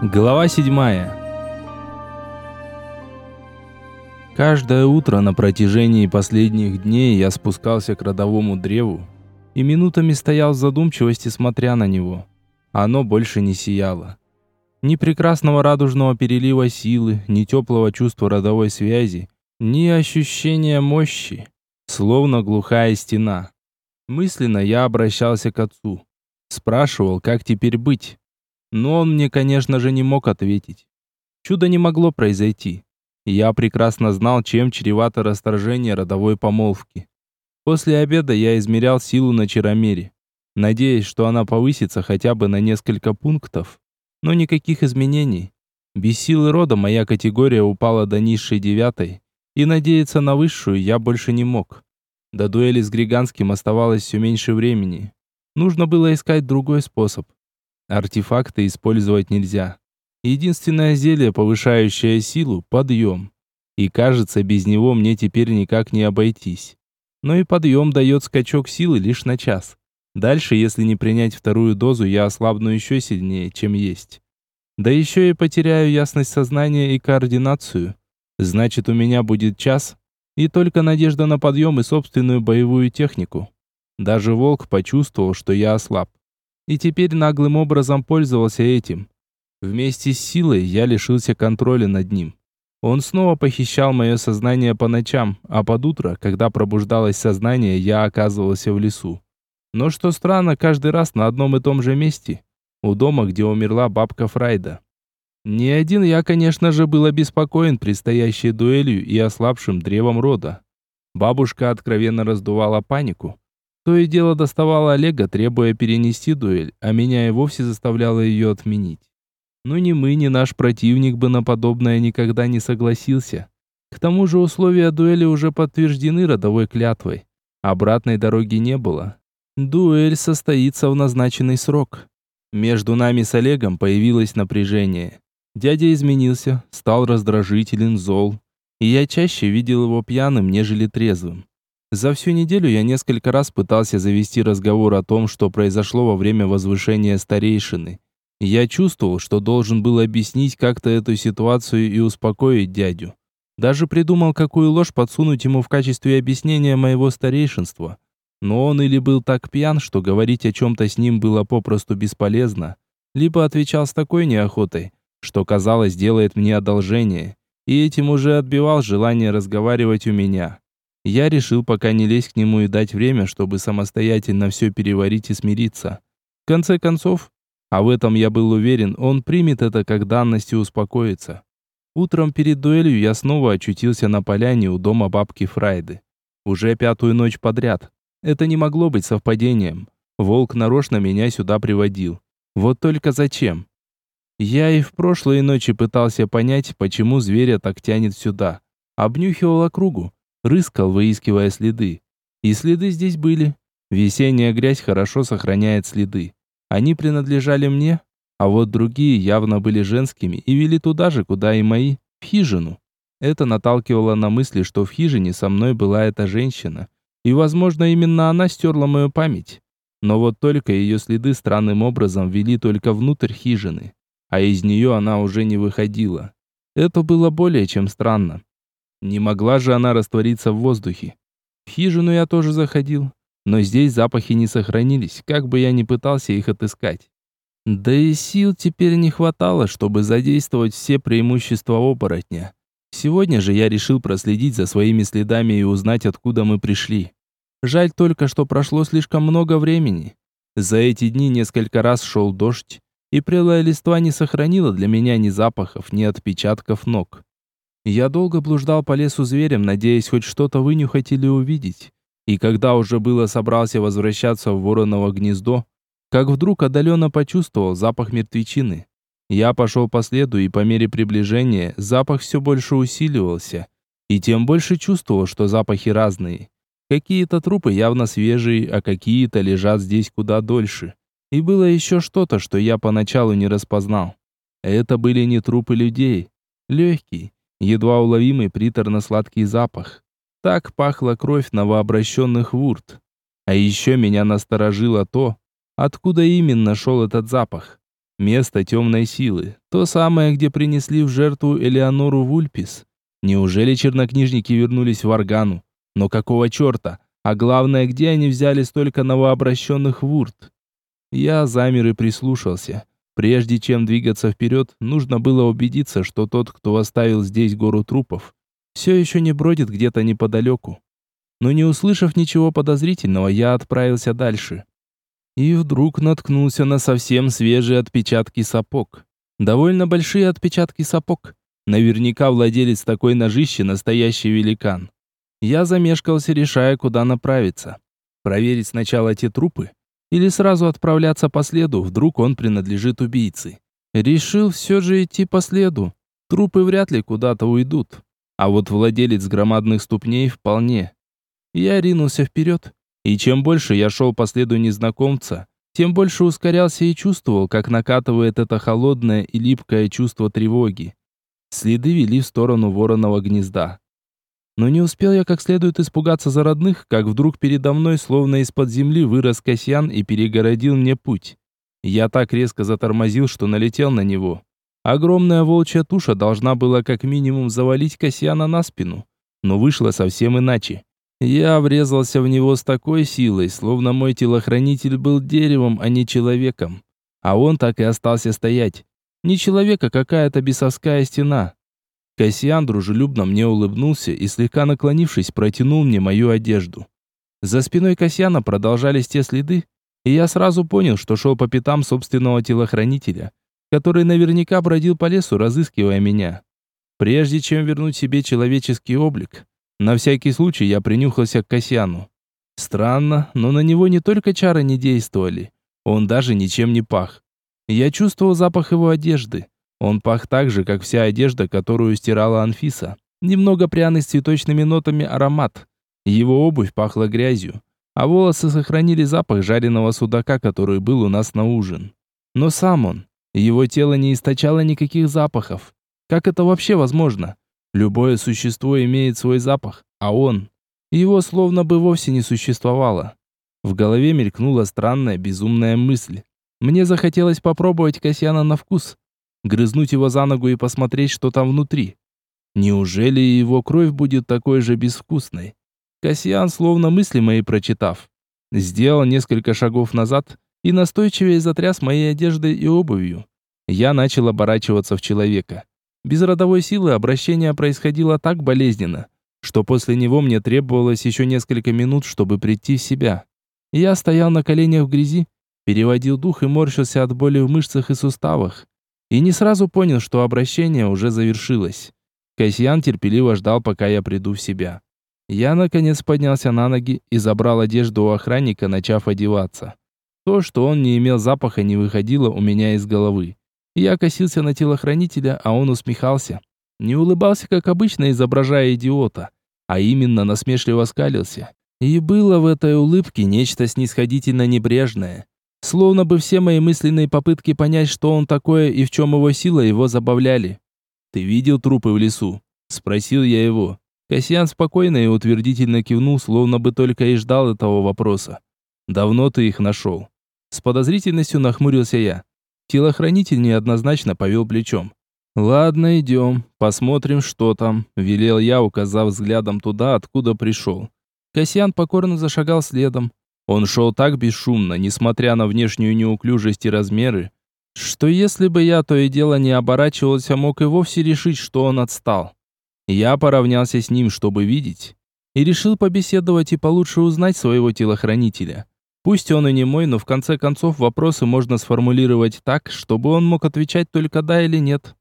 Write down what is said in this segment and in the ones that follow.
Глава седьмая. Каждое утро на протяжении последних дней я спускался к родовому древу и минутами стоял в задумчивости, смотря на него. Оно больше не сияло. Ни прекрасного радужного перелива силы, ни теплого чувства родовой связи, ни ощущения мощи, словно глухая стена. Мысленно я обращался к отцу. Спрашивал, как теперь быть. Но он мне, конечно же, не мог ответить. Чудо не могло произойти. Я прекрасно знал, чем чревато расторжение родовой помолвки. После обеда я измерял силу на чаромере, надеясь, что она повысится хотя бы на несколько пунктов. Но никаких изменений. Без силы рода моя категория упала до низшей девятой, и надеяться на высшую я больше не мог. До дуэли с Григанским оставалось все меньше времени. Нужно было искать другой способ. Артефакты использовать нельзя. Единственное зелье, повышающее силу – подъем. И кажется, без него мне теперь никак не обойтись. Но и подъем дает скачок силы лишь на час. Дальше, если не принять вторую дозу, я ослабну еще сильнее, чем есть. Да еще и потеряю ясность сознания и координацию. Значит, у меня будет час, и только надежда на подъем и собственную боевую технику. Даже волк почувствовал, что я ослаб и теперь наглым образом пользовался этим. Вместе с силой я лишился контроля над ним. Он снова похищал мое сознание по ночам, а под утро, когда пробуждалось сознание, я оказывался в лесу. Но что странно, каждый раз на одном и том же месте, у дома, где умерла бабка Фрайда. Не один я, конечно же, был обеспокоен предстоящей дуэлью и ослабшим древом рода. Бабушка откровенно раздувала панику, то и дело доставала Олега, требуя перенести дуэль, а меня и вовсе заставляла ее отменить. Но ни мы, ни наш противник бы на подобное никогда не согласился. К тому же условия дуэли уже подтверждены родовой клятвой. Обратной дороги не было. Дуэль состоится в назначенный срок. Между нами с Олегом появилось напряжение. Дядя изменился, стал раздражителен, зол. И я чаще видел его пьяным, нежели трезвым. За всю неделю я несколько раз пытался завести разговор о том, что произошло во время возвышения старейшины. Я чувствовал, что должен был объяснить как-то эту ситуацию и успокоить дядю. Даже придумал, какую ложь подсунуть ему в качестве объяснения моего старейшинства. Но он или был так пьян, что говорить о чем-то с ним было попросту бесполезно, либо отвечал с такой неохотой, что, казалось, делает мне одолжение, и этим уже отбивал желание разговаривать у меня. Я решил пока не лезть к нему и дать время, чтобы самостоятельно все переварить и смириться. В конце концов, а в этом я был уверен, он примет это как данность и успокоится. Утром перед дуэлью я снова очутился на поляне у дома бабки Фрайды. Уже пятую ночь подряд. Это не могло быть совпадением. Волк нарочно меня сюда приводил. Вот только зачем? Я и в прошлые ночи пытался понять, почему зверя так тянет сюда. Обнюхивал округу, рыскал, выискивая следы. И следы здесь были. Весенняя грязь хорошо сохраняет следы. Они принадлежали мне, а вот другие явно были женскими и вели туда же, куда и мои, в хижину. Это наталкивало на мысли, что в хижине со мной была эта женщина, и, возможно, именно она стерла мою память. Но вот только ее следы странным образом вели только внутрь хижины, а из нее она уже не выходила. Это было более чем странно. Не могла же она раствориться в воздухе. В хижину я тоже заходил, но здесь запахи не сохранились, как бы я ни пытался их отыскать. Да и сил теперь не хватало, чтобы задействовать все преимущества оборотня. Сегодня же я решил проследить за своими следами и узнать, откуда мы пришли. Жаль только, что прошло слишком много времени. За эти дни несколько раз шел дождь, и прелая листва не сохранила для меня ни запахов, ни отпечатков ног. Я долго блуждал по лесу зверем, надеясь хоть что-то вынюхать или увидеть. И когда уже было собрался возвращаться в вороново гнездо, как вдруг отдаленно почувствовал запах мертвечины. Я пошел по следу, и по мере приближения запах все больше усиливался. И тем больше чувствовал, что запахи разные. Какие-то трупы явно свежие, а какие-то лежат здесь куда дольше. И было еще что-то, что я поначалу не распознал. Это были не трупы людей. Легкий, едва уловимый приторно-сладкий запах. Так пахла кровь новообращенных вурт. А еще меня насторожило то, откуда именно шел этот запах. Место темной силы. То самое, где принесли в жертву Элеонору Вульпис. Неужели чернокнижники вернулись в Аргану? Но какого черта? А главное, где они взяли столько новообращенных вурт? Я замер и прислушался. Прежде чем двигаться вперед, нужно было убедиться, что тот, кто оставил здесь гору трупов, все еще не бродит где-то неподалеку. Но не услышав ничего подозрительного, я отправился дальше. И вдруг наткнулся на совсем свежие отпечатки сапог. Довольно большие отпечатки сапог. Наверняка владелец такой ножищи настоящий великан. Я замешкался, решая, куда направиться. Проверить сначала те трупы или сразу отправляться по следу, вдруг он принадлежит убийце. Решил все же идти по следу. Трупы вряд ли куда-то уйдут. А вот владелец громадных ступней вполне. Я ринулся вперед, и чем больше я шел по следу незнакомца, тем больше ускорялся и чувствовал, как накатывает это холодное и липкое чувство тревоги. Следы вели в сторону вороного гнезда. Но не успел я как следует испугаться за родных, как вдруг передо мной, словно из-под земли, вырос Касьян и перегородил мне путь. Я так резко затормозил, что налетел на него. Огромная волчья туша должна была как минимум завалить Касьяна на спину. Но вышло совсем иначе. Я врезался в него с такой силой, словно мой телохранитель был деревом, а не человеком. А он так и остался стоять. Не человек, а какая-то бесовская стена. Кассиан дружелюбно мне улыбнулся и, слегка наклонившись, протянул мне мою одежду. За спиной Касьяна продолжались те следы, и я сразу понял, что шел по пятам собственного телохранителя, который наверняка бродил по лесу, разыскивая меня. Прежде чем вернуть себе человеческий облик, на всякий случай я принюхался к Касьяну. Странно, но на него не только чары не действовали, он даже ничем не пах. Я чувствовал запах его одежды, он пах так же, как вся одежда, которую стирала Анфиса. Немного пряный с цветочными нотами аромат. Его обувь пахла грязью, а волосы сохранили запах жареного судака, который был у нас на ужин. Но сам он, его тело не источало никаких запахов. Как это вообще возможно? Любое существо имеет свой запах, а он... Его словно бы вовсе не существовало. В голове мелькнула странная безумная мысль. Мне захотелось попробовать Касьяна на вкус, грызнуть его за ногу и посмотреть, что там внутри. Неужели его кровь будет такой же безвкусной? Касьян, словно мысли мои прочитав, сделал несколько шагов назад и настойчивее затряс моей одеждой и обувью. Я начал оборачиваться в человека. Без родовой силы обращение происходило так болезненно, что после него мне требовалось еще несколько минут, чтобы прийти в себя. Я стоял на коленях в грязи, переводил дух и морщился от боли в мышцах и суставах и не сразу понял, что обращение уже завершилось. Касьян терпеливо ждал, пока я приду в себя. Я, наконец, поднялся на ноги и забрал одежду у охранника, начав одеваться. То, что он не имел запаха, не выходило у меня из головы. Я косился на телохранителя, а он усмехался. Не улыбался, как обычно, изображая идиота, а именно насмешливо скалился. И было в этой улыбке нечто снисходительно небрежное. Словно бы все мои мысленные попытки понять, что он такое и в чем его сила, его забавляли. «Ты видел трупы в лесу?» – спросил я его. Касьян спокойно и утвердительно кивнул, словно бы только и ждал этого вопроса. «Давно ты их нашел?» С подозрительностью нахмурился я. Телохранитель неоднозначно повел плечом. «Ладно, идем, посмотрим, что там», – велел я, указав взглядом туда, откуда пришел. Касьян покорно зашагал следом, он шел так бесшумно, несмотря на внешнюю неуклюжесть и размеры, что если бы я то и дело не оборачивался, мог и вовсе решить, что он отстал. Я поравнялся с ним, чтобы видеть, и решил побеседовать и получше узнать своего телохранителя. Пусть он и не мой, но в конце концов вопросы можно сформулировать так, чтобы он мог отвечать только да или нет.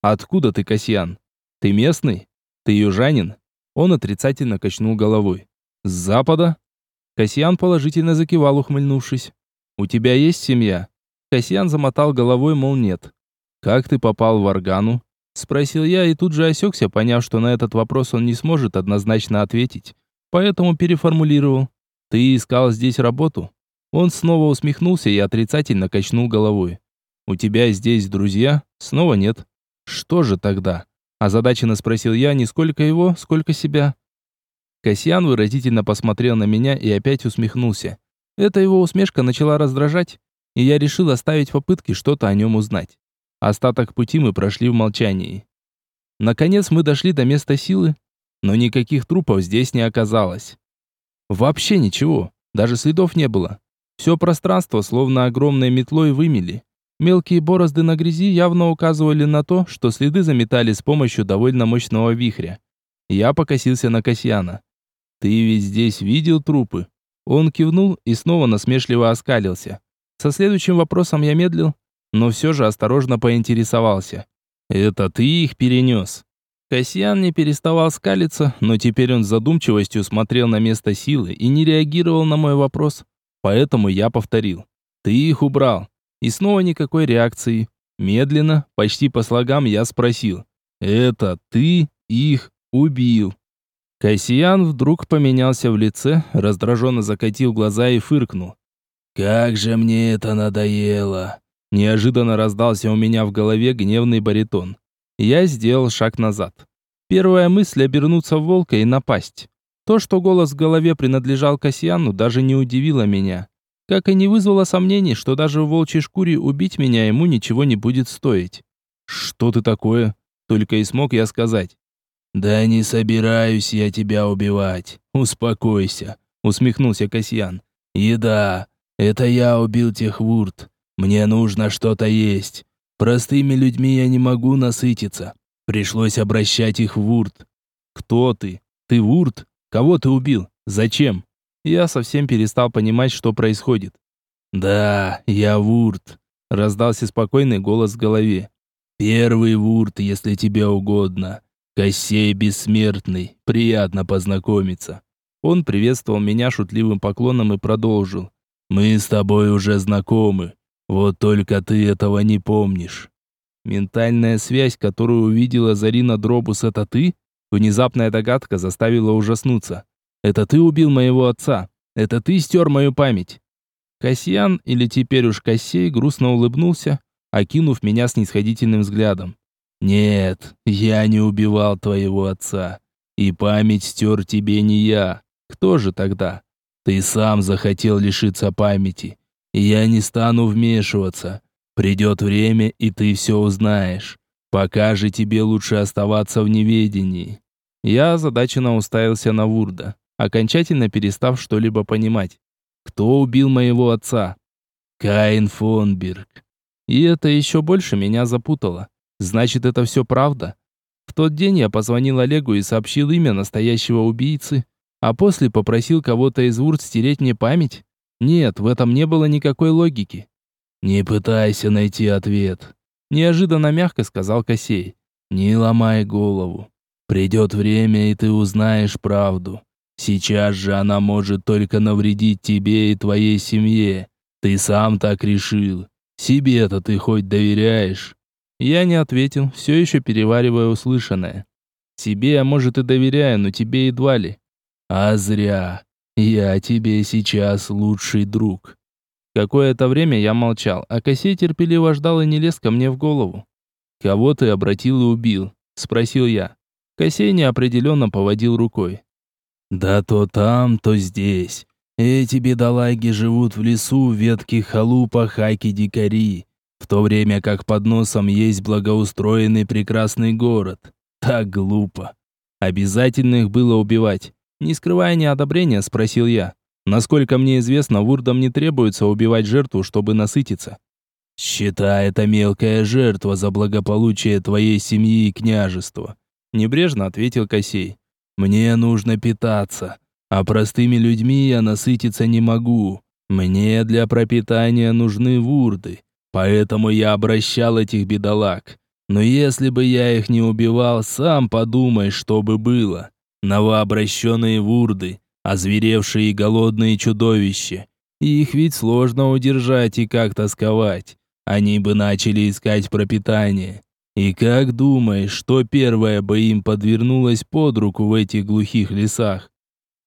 «Откуда ты, Касьян? Ты местный? Ты южанин?» Он отрицательно качнул головой. «С запада?» Касьян положительно закивал, ухмыльнувшись. «У тебя есть семья?» Касьян замотал головой, мол, нет. «Как ты попал в Аргану?» Спросил я и тут же осекся, поняв, что на этот вопрос он не сможет однозначно ответить. Поэтому переформулировал. «Ты искал здесь работу?» Он снова усмехнулся и отрицательно качнул головой. «У тебя здесь друзья?» Снова нет. «Что же тогда?» Озадаченно спросил я не сколько его, сколько себя. Касьян выразительно посмотрел на меня и опять усмехнулся. Эта его усмешка начала раздражать, и я решил оставить попытки что-то о нем узнать. Остаток пути мы прошли в молчании. Наконец мы дошли до места силы, но никаких трупов здесь не оказалось. Вообще ничего, даже следов не было. Все пространство словно огромной метлой вымели. Мелкие борозды на грязи явно указывали на то, что следы заметали с помощью довольно мощного вихря. Я покосился на Касьяна. «Ты ведь здесь видел трупы?» Он кивнул и снова насмешливо оскалился. Со следующим вопросом я медлил, но все же осторожно поинтересовался. «Это ты их перенес?» Касьян не переставал скалиться, но теперь он с задумчивостью смотрел на место силы и не реагировал на мой вопрос. Поэтому я повторил. «Ты их убрал». И снова никакой реакции. Медленно, почти по слогам, я спросил. «Это ты их убил?» Кассиян вдруг поменялся в лице, раздраженно закатил глаза и фыркнул. «Как же мне это надоело!» Неожиданно раздался у меня в голове гневный баритон. Я сделал шаг назад. Первая мысль обернуться в волка и напасть. То, что голос в голове принадлежал Касьяну, даже не удивило меня. Как и не вызвало сомнений, что даже в волчьей шкуре убить меня ему ничего не будет стоить. «Что ты такое?» Только и смог я сказать. «Да не собираюсь я тебя убивать. Успокойся», усмехнулся Касьян. «Еда. Это я убил тех вурт. Мне нужно что-то есть. Простыми людьми я не могу насытиться. Пришлось обращать их в вурт. Кто ты? Ты вурт? Кого ты убил? Зачем? Я совсем перестал понимать, что происходит. Да, я вурт, раздался спокойный голос в голове. Первый вурт, если тебе угодно. Кощей бессмертный, приятно познакомиться. Он приветствовал меня шутливым поклоном и продолжил. Мы с тобой уже знакомы. Вот только ты этого не помнишь. Ментальная связь, которую увидела Зарина Дробус, это ты? Внезапная догадка заставила ужаснуться. Это ты убил моего отца. Это ты стер мою память. Касьян, или теперь уж Кассей, грустно улыбнулся, окинув меня снисходительным взглядом. «Нет, я не убивал твоего отца. И память стер тебе не я. Кто же тогда? Ты сам захотел лишиться памяти. Я не стану вмешиваться. Придет время, и ты все узнаешь. Пока же тебе лучше оставаться в неведении. Я озадаченно уставился на Вурда, окончательно перестав что-либо понимать. Кто убил моего отца? Каин Фонберг. И это еще больше меня запутало. Значит, это все правда? В тот день я позвонил Олегу и сообщил имя настоящего убийцы, а после попросил кого-то из Вурд стереть мне память? Нет, в этом не было никакой логики. «Не пытайся найти ответ», — неожиданно мягко сказал Косей. «Не ломай голову. Придет время, и ты узнаешь правду. Сейчас же она может только навредить тебе и твоей семье. Ты сам так решил. Себе-то ты хоть доверяешь?» Я не ответил, все еще переваривая услышанное. «Себе я, может, и доверяю, но тебе едва ли». «А зря. «Я тебе сейчас лучший друг». Какое-то время я молчал, а Косей терпеливо ждал и не лез ко мне в голову. «Кого ты обратил и убил?» – спросил я. Косей неопределенно поводил рукой. «Да то там, то здесь. Эти бедолаги живут в лесу в ветких халупах хаки-дикари, в то время как под носом есть благоустроенный прекрасный город. Так глупо. Обязательно их было убивать. Не скрывая неодобрения, спросил я. Насколько мне известно, вурдам не требуется убивать жертву, чтобы насытиться. «Считай это мелкая жертва за благополучие твоей семьи и княжества», небрежно ответил Косей. «Мне нужно питаться, а простыми людьми я насытиться не могу. Мне для пропитания нужны вурды, поэтому я обращал этих бедолаг. Но если бы я их не убивал, сам подумай, что бы было новообращенные вурды, озверевшие и голодные чудовища. Их ведь сложно удержать и как-то сковать. Они бы начали искать пропитание. И как думаешь, что первое бы им подвернулось под руку в этих глухих лесах?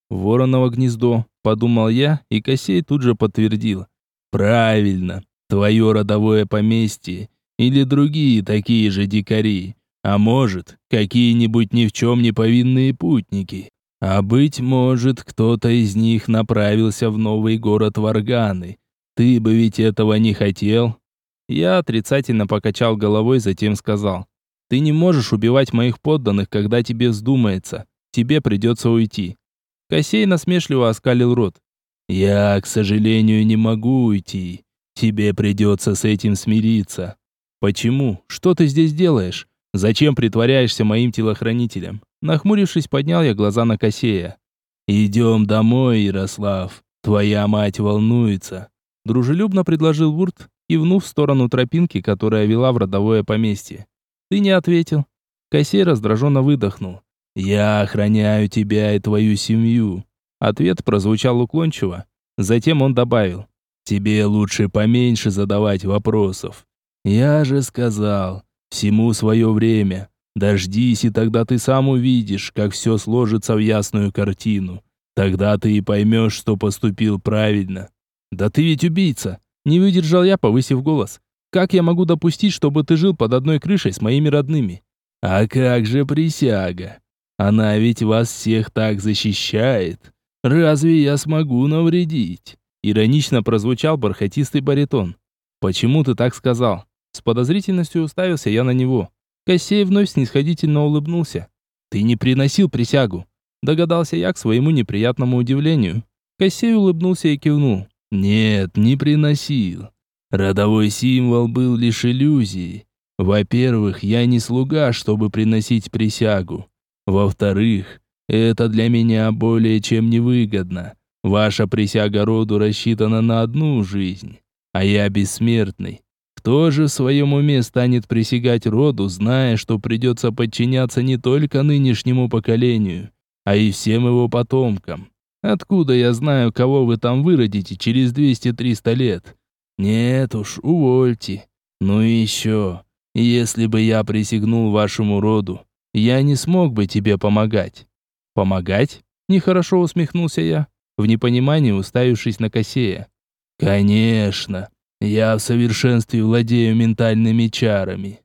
Вороново гнездо, подумал я, и Косей тут же подтвердил. Правильно, твое родовое поместье или другие такие же дикари. А может, какие-нибудь ни в чем не повинные путники. А быть может, кто-то из них направился в новый город Варганы. Ты бы ведь этого не хотел. Я отрицательно покачал головой, затем сказал. Ты не можешь убивать моих подданных, когда тебе вздумается. Тебе придется уйти. Косей насмешливо оскалил рот. Я, к сожалению, не могу уйти. Тебе придется с этим смириться. Почему? Что ты здесь делаешь? Зачем притворяешься моим телохранителем? Нахмурившись, поднял я глаза на Косея. Идем домой, Ярослав. Твоя мать волнуется. Дружелюбно предложил Вурт, кивнув в сторону тропинки, которая вела в родовое поместье. «Ты не ответил». Косей раздраженно выдохнул. «Я охраняю тебя и твою семью». Ответ прозвучал уклончиво. Затем он добавил. «Тебе лучше поменьше задавать вопросов. Я же сказал, всему свое время. Дождись, и тогда ты сам увидишь, как все сложится в ясную картину. Тогда ты и поймешь, что поступил правильно». «Да ты ведь убийца!» Не выдержал я, повысив голос. Как я могу допустить, чтобы ты жил под одной крышей с моими родными? А как же присяга? Она ведь вас всех так защищает. Разве я смогу навредить? Иронично прозвучал бархатистый баритон. Почему ты так сказал? С подозрительностью уставился я на него. Косей вновь снисходительно улыбнулся. Ты не приносил присягу. Догадался я к своему неприятному удивлению. Косей улыбнулся и кивнул. Нет, не приносил. Родовой символ был лишь иллюзией. Во-первых, я не слуга, чтобы приносить присягу. Во-вторых, это для меня более чем невыгодно. Ваша присяга роду рассчитана на одну жизнь, а я бессмертный. Кто же в своем уме станет присягать роду, зная, что придется подчиняться не только нынешнему поколению, а и всем его потомкам? Откуда я знаю, кого вы там выродите через 200-300 лет? Нет уж, увольте. Ну и еще, если бы я присягнул вашему роду, я не смог бы тебе помогать. Помогать? Нехорошо усмехнулся я, в непонимании уставившись на Косея. Конечно, я в совершенстве владею ментальными чарами.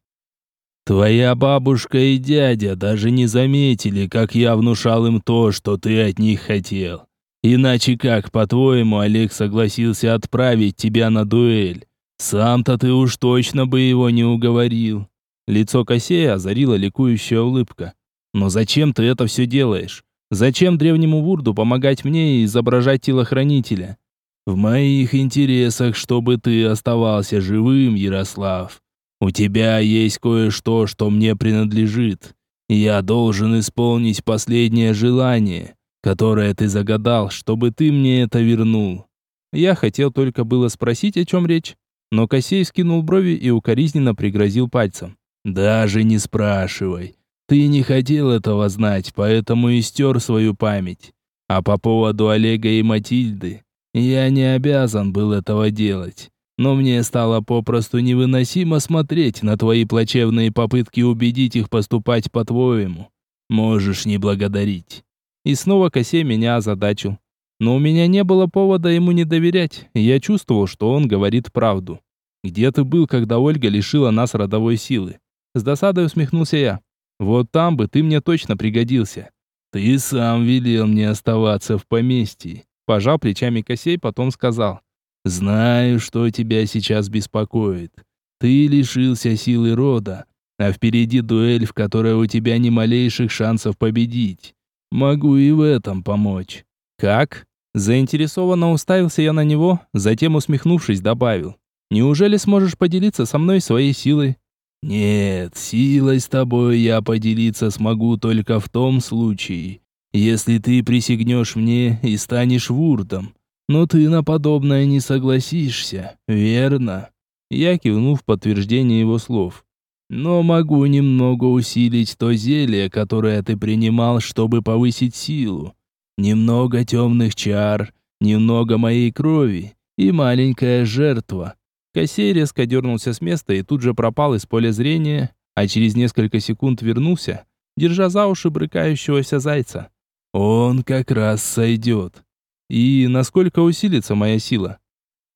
Твоя бабушка и дядя даже не заметили, как я внушал им то, что ты от них хотел. Иначе как, по-твоему, Олег согласился отправить тебя на дуэль? Сам-то ты уж точно бы его не уговорил. Лицо Косея озарила ликующая улыбка. Но зачем ты это все делаешь? Зачем древнему Вурду помогать мне и изображать телохранителя? В моих интересах, чтобы ты оставался живым, Ярослав. У тебя есть кое-что, что мне принадлежит. Я должен исполнить последнее желание которое ты загадал, чтобы ты мне это вернул. Я хотел только было спросить, о чем речь, но Косей скинул брови и укоризненно пригрозил пальцем. «Даже не спрашивай. Ты не хотел этого знать, поэтому и стер свою память. А по поводу Олега и Матильды, я не обязан был этого делать. Но мне стало попросту невыносимо смотреть на твои плачевные попытки убедить их поступать по-твоему. Можешь не благодарить. И снова Косей меня озадачил. Но у меня не было повода ему не доверять, я чувствовал, что он говорит правду. «Где ты был, когда Ольга лишила нас родовой силы?» С досадой усмехнулся я. «Вот там бы ты мне точно пригодился». «Ты сам велел мне оставаться в поместье», пожал плечами Косей, потом сказал. «Знаю, что тебя сейчас беспокоит. Ты лишился силы рода, а впереди дуэль, в которой у тебя ни малейших шансов победить. Могу и в этом помочь. Как? Заинтересованно уставился я на него, затем усмехнувшись, добавил: "Неужели сможешь поделиться со мной своей силой?" "Нет, силой с тобой я поделиться смогу только в том случае, если ты присягнешь мне и станешь вурдом. Но ты на подобное не согласишься, верно?" Я кивнул в подтверждение его слов но могу немного усилить то зелье, которое ты принимал, чтобы повысить силу. Немного темных чар, немного моей крови и маленькая жертва». Косей резко дернулся с места и тут же пропал из поля зрения, а через несколько секунд вернулся, держа за уши брыкающегося зайца. «Он как раз сойдет. И насколько усилится моя сила?»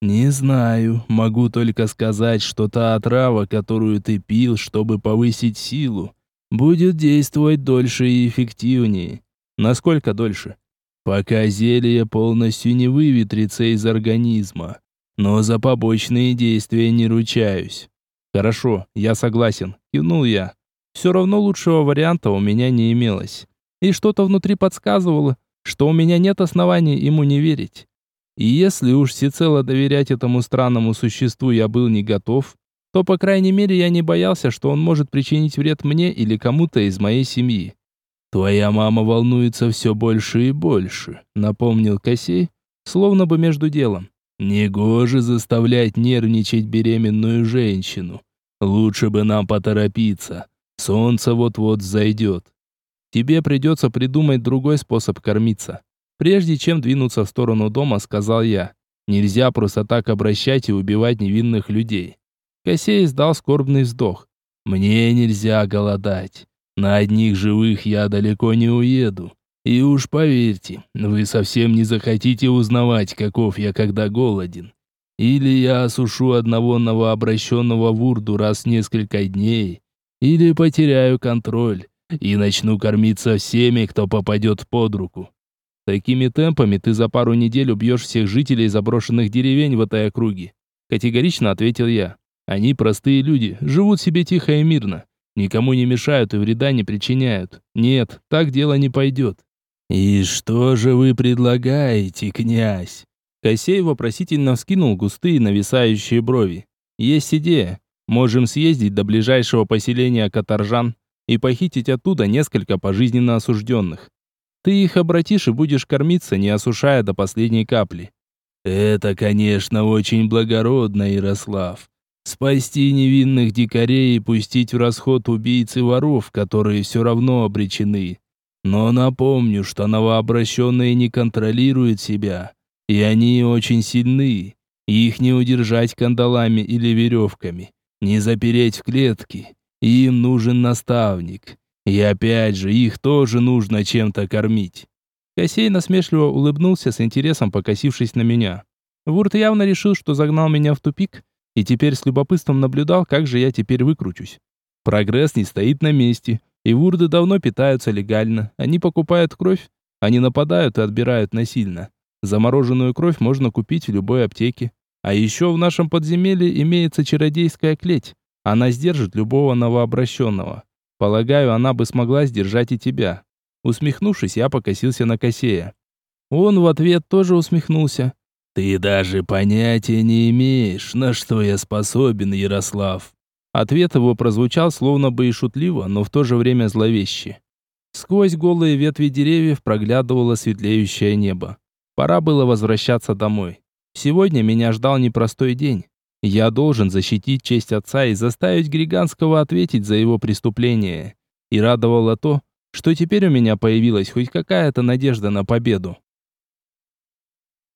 «Не знаю. Могу только сказать, что та отрава, которую ты пил, чтобы повысить силу, будет действовать дольше и эффективнее. Насколько дольше? Пока зелье полностью не выветрится из организма. Но за побочные действия не ручаюсь. Хорошо, я согласен, кивнул я. Все равно лучшего варианта у меня не имелось. И что-то внутри подсказывало, что у меня нет оснований ему не верить. И если уж всецело доверять этому странному существу я был не готов, то, по крайней мере, я не боялся, что он может причинить вред мне или кому-то из моей семьи. «Твоя мама волнуется все больше и больше», — напомнил Косей, словно бы между делом. Негоже заставлять нервничать беременную женщину. Лучше бы нам поторопиться. Солнце вот-вот зайдет. Тебе придется придумать другой способ кормиться. Прежде чем двинуться в сторону дома, сказал я. Нельзя просто так обращать и убивать невинных людей. Косей издал скорбный вздох. Мне нельзя голодать. На одних живых я далеко не уеду. И уж поверьте, вы совсем не захотите узнавать, каков я, когда голоден. Или я осушу одного новообращенного в урду раз в несколько дней, или потеряю контроль и начну кормиться всеми, кто попадет под руку. Такими темпами ты за пару недель убьешь всех жителей заброшенных деревень в этой округе. Категорично ответил я. Они простые люди, живут себе тихо и мирно. Никому не мешают и вреда не причиняют. Нет, так дело не пойдет. «И что же вы предлагаете, князь?» Косей вопросительно вскинул густые нависающие брови. «Есть идея. Можем съездить до ближайшего поселения Каторжан и похитить оттуда несколько пожизненно осужденных. Ты их обратишь и будешь кормиться, не осушая до последней капли». «Это, конечно, очень благородно, Ярослав. Спасти невинных дикарей и пустить в расход убийц и воров, которые все равно обречены. Но напомню, что новообращенные не контролируют себя, и они очень сильны. Их не удержать кандалами или веревками, не запереть в клетки. Им нужен наставник. И опять же, их тоже нужно чем-то кормить. Косей насмешливо улыбнулся с интересом, покосившись на меня. Вурт явно решил, что загнал меня в тупик, и теперь с любопытством наблюдал, как же я теперь выкручусь. Прогресс не стоит на месте, и вурды давно питаются легально. Они покупают кровь, они нападают и отбирают насильно. Замороженную кровь можно купить в любой аптеке. А еще в нашем подземелье имеется чародейская клеть. Она сдержит любого новообращенного. Полагаю, она бы смогла сдержать и тебя. Усмехнувшись, я покосился на Косея. Он в ответ тоже усмехнулся. «Ты даже понятия не имеешь, на что я способен, Ярослав. Ответ его прозвучал словно бы и шутливо, но в то же время зловеще. Сквозь голые ветви деревьев проглядывало светлеющее небо. Пора было возвращаться домой. Сегодня меня ждал непростой день. Я должен защитить честь отца и заставить Григанского ответить за его преступление. И радовало то, что теперь у меня появилась хоть какая-то надежда на победу.